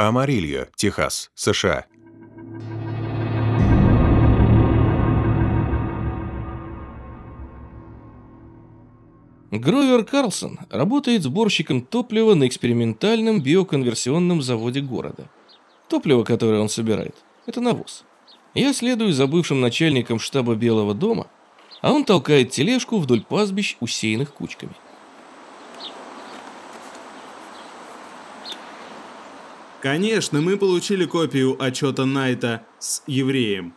Амарильо, Техас, США. Гровер Карлсон работает сборщиком топлива на экспериментальном биоконверсионном заводе города. Топливо, которое он собирает, это навоз. Я следую за бывшим начальником штаба Белого дома, а он толкает тележку вдоль пастбищ, усеянных кучками. Конечно, мы получили копию отчета Найта с евреем.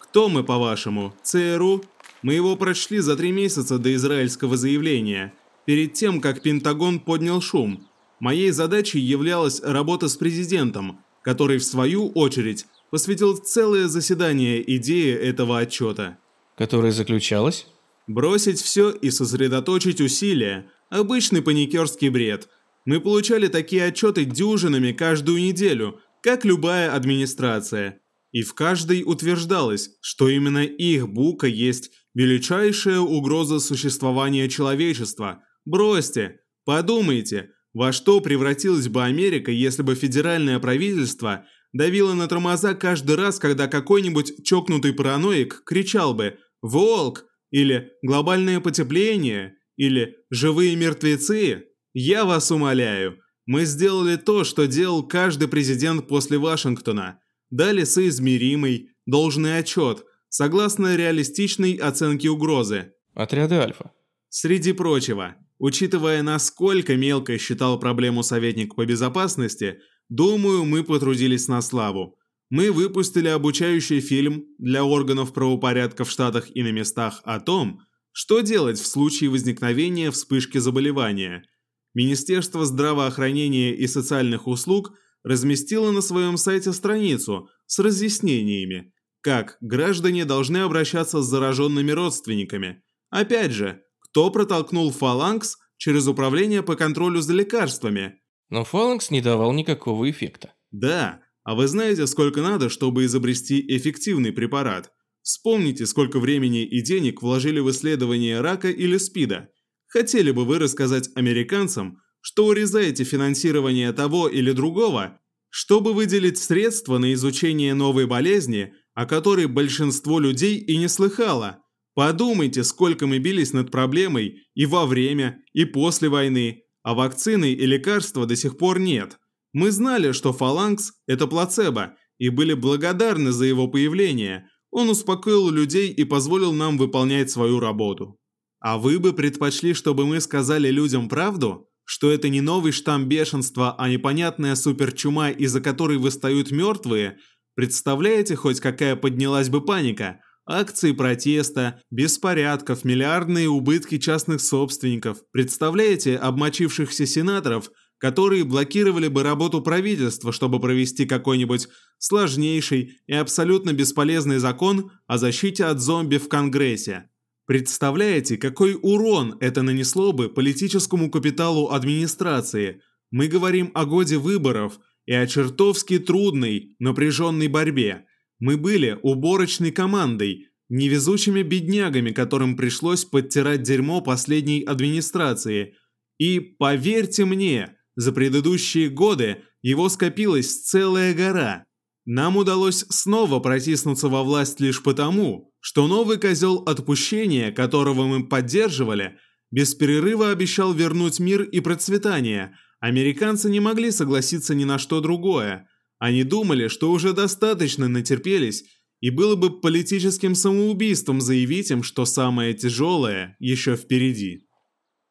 Кто мы, по-вашему? ЦРУ? Мы его прочли за три месяца до израильского заявления, перед тем, как Пентагон поднял шум. Моей задачей являлась работа с президентом, который, в свою очередь, посвятил целое заседание идее этого отчета. Которая заключалась? Бросить все и сосредоточить усилия. Обычный паникерский бред – мы получали такие отчеты дюжинами каждую неделю, как любая администрация. И в каждой утверждалось, что именно их бука есть величайшая угроза существования человечества. Бросьте, подумайте, во что превратилась бы Америка, если бы федеральное правительство давило на тормоза каждый раз, когда какой-нибудь чокнутый параноик кричал бы «Волк!» или «Глобальное потепление!» или «Живые мертвецы!» Я вас умоляю, мы сделали то, что делал каждый президент после Вашингтона. Дали соизмеримый, должный отчет, согласно реалистичной оценке угрозы. Отряды Альфа. Среди прочего, учитывая, насколько мелко считал проблему советник по безопасности, думаю, мы потрудились на славу. Мы выпустили обучающий фильм для органов правопорядка в Штатах и на местах о том, что делать в случае возникновения вспышки заболевания – Министерство здравоохранения и социальных услуг разместило на своем сайте страницу с разъяснениями, как граждане должны обращаться с зараженными родственниками. Опять же, кто протолкнул фаланкс через управление по контролю за лекарствами? Но фаланкс не давал никакого эффекта. Да, а вы знаете, сколько надо, чтобы изобрести эффективный препарат? Вспомните, сколько времени и денег вложили в исследование рака или СПИДа – Хотели бы вы рассказать американцам, что урезаете финансирование того или другого, чтобы выделить средства на изучение новой болезни, о которой большинство людей и не слыхало? Подумайте, сколько мы бились над проблемой и во время, и после войны, а вакцины и лекарства до сих пор нет. Мы знали, что фаланкс – это плацебо, и были благодарны за его появление. Он успокоил людей и позволил нам выполнять свою работу. А вы бы предпочли, чтобы мы сказали людям правду? Что это не новый штамм бешенства, а непонятная суперчума, из-за которой восстают мертвые? Представляете хоть какая поднялась бы паника? Акции протеста, беспорядков, миллиардные убытки частных собственников. Представляете обмочившихся сенаторов, которые блокировали бы работу правительства, чтобы провести какой-нибудь сложнейший и абсолютно бесполезный закон о защите от зомби в Конгрессе? Представляете, какой урон это нанесло бы политическому капиталу администрации? Мы говорим о годе выборов и о чертовски трудной, напряженной борьбе. Мы были уборочной командой, невезучими беднягами, которым пришлось подтирать дерьмо последней администрации. И, поверьте мне, за предыдущие годы его скопилась целая гора. Нам удалось снова протиснуться во власть лишь потому, что новый козел отпущения, которого мы поддерживали, без перерыва обещал вернуть мир и процветание. Американцы не могли согласиться ни на что другое. Они думали, что уже достаточно натерпелись, и было бы политическим самоубийством заявить им, что самое тяжелое еще впереди.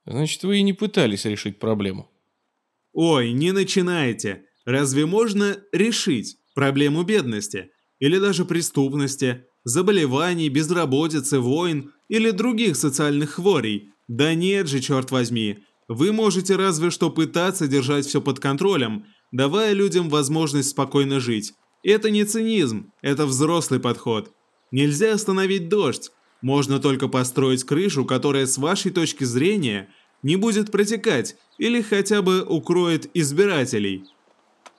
Значит, вы и не пытались решить проблему. Ой, не начинайте. Разве можно решить? проблему бедности или даже преступности, заболеваний, безработицы, войн или других социальных хворей. Да нет же, черт возьми. Вы можете разве что пытаться держать все под контролем, давая людям возможность спокойно жить. Это не цинизм, это взрослый подход. Нельзя остановить дождь, можно только построить крышу, которая с вашей точки зрения не будет протекать или хотя бы укроет избирателей.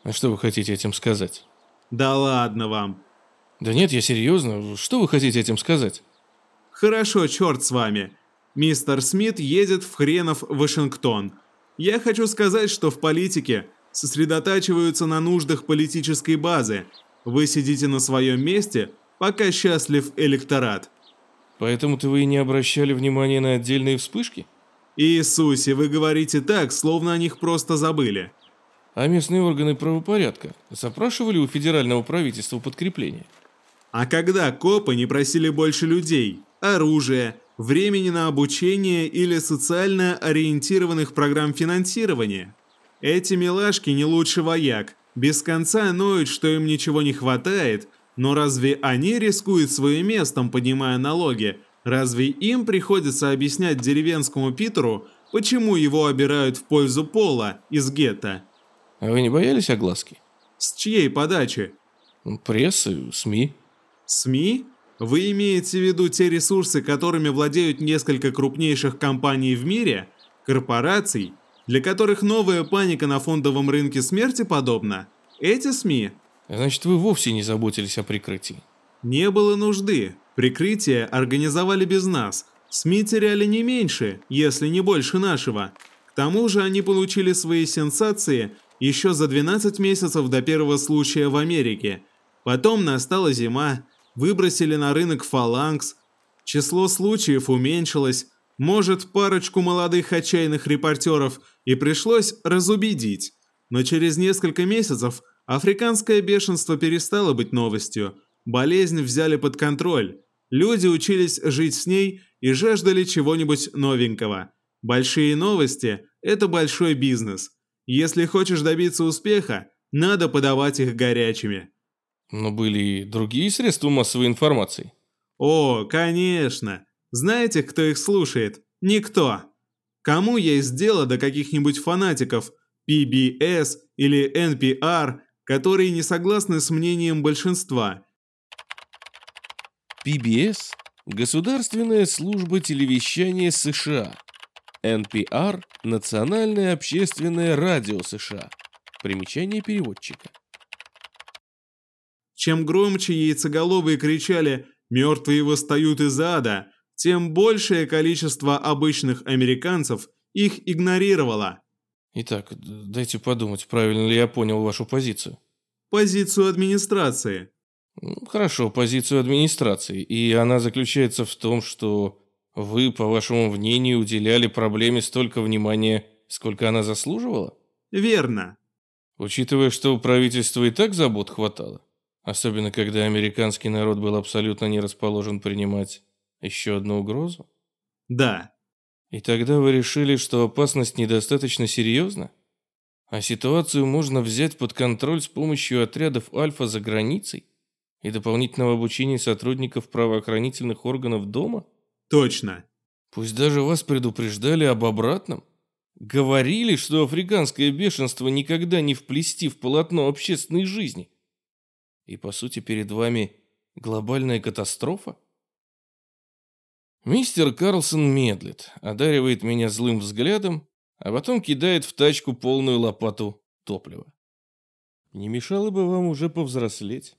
А что вы хотите этим сказать? Да ладно вам. Да нет, я серьезно. Что вы хотите этим сказать? Хорошо, черт с вами. Мистер Смит едет в хренов Вашингтон. Я хочу сказать, что в политике сосредотачиваются на нуждах политической базы. Вы сидите на своем месте, пока счастлив электорат. Поэтому-то вы и не обращали внимания на отдельные вспышки? Иисусе, вы говорите так, словно о них просто забыли. А местные органы правопорядка запрашивали у федерального правительства подкрепление? А когда копы не просили больше людей, оружия, времени на обучение или социально ориентированных программ финансирования? Эти милашки не лучше вояк, без конца ноют, что им ничего не хватает, но разве они рискуют своим местом, поднимая налоги? Разве им приходится объяснять деревенскому Питеру, почему его обирают в пользу Пола из гетто? А вы не боялись огласки? С чьей подачи? Прессы, СМИ. СМИ? Вы имеете в виду те ресурсы, которыми владеют несколько крупнейших компаний в мире, корпораций, для которых новая паника на фондовом рынке смерти подобна? Эти СМИ? Значит, вы вовсе не заботились о прикрытии. Не было нужды. Прикрытие организовали без нас. СМИ теряли не меньше, если не больше нашего. К тому же они получили свои сенсации еще за 12 месяцев до первого случая в Америке. Потом настала зима, выбросили на рынок фаланкс, число случаев уменьшилось, может, парочку молодых отчаянных репортеров и пришлось разубедить. Но через несколько месяцев африканское бешенство перестало быть новостью, болезнь взяли под контроль, люди учились жить с ней и жаждали чего-нибудь новенького. Большие новости – это большой бизнес. Если хочешь добиться успеха, надо подавать их горячими. Но были и другие средства массовой информации. О, конечно. Знаете, кто их слушает? Никто. Кому есть дело до каких-нибудь фанатиков PBS или NPR, которые не согласны с мнением большинства? PBS – Государственная служба телевещания США. NPR – Национальное общественное радио США. Примечание переводчика. Чем громче яйцеголовые кричали «Мертвые восстают из ада», тем большее количество обычных американцев их игнорировало. Итак, дайте подумать, правильно ли я понял вашу позицию. Позицию администрации. Хорошо, позицию администрации. И она заключается в том, что вы, по вашему мнению, уделяли проблеме столько внимания, сколько она заслуживала? Верно. Учитывая, что у правительства и так забот хватало. Особенно, когда американский народ был абсолютно не расположен принимать еще одну угрозу? Да. И тогда вы решили, что опасность недостаточно серьезна? А ситуацию можно взять под контроль с помощью отрядов Альфа за границей и дополнительного обучения сотрудников правоохранительных органов дома? Точно. Пусть даже вас предупреждали об обратном. Говорили, что африканское бешенство никогда не вплести в полотно общественной жизни. И, по сути, перед вами глобальная катастрофа? Мистер Карлсон медлит, одаривает меня злым взглядом, а потом кидает в тачку полную лопату топлива. Не мешало бы вам уже повзрослеть.